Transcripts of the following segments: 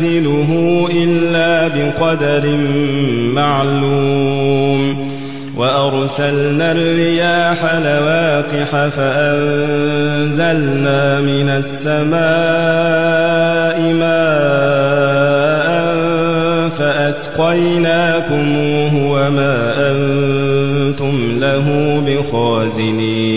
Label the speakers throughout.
Speaker 1: ننزله إلا بقدر معلوم. وأرسلنا الرياح لواقح فأنزلنا من السماء ماء فأسقيناكموه وما أنتم له بخازنين.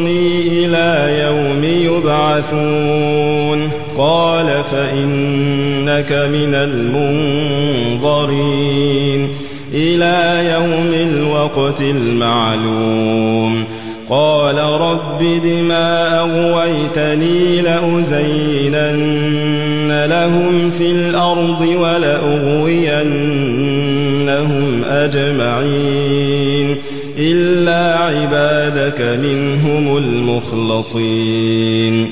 Speaker 1: يبعثون. قال فإنك من المنظرين. إلى يوم الوقت المعلوم. قال رب بما أغويتني لأزينن لهم في الأرض ولأغوينهم أجمعين. إلا عبادك منهم المخلصين.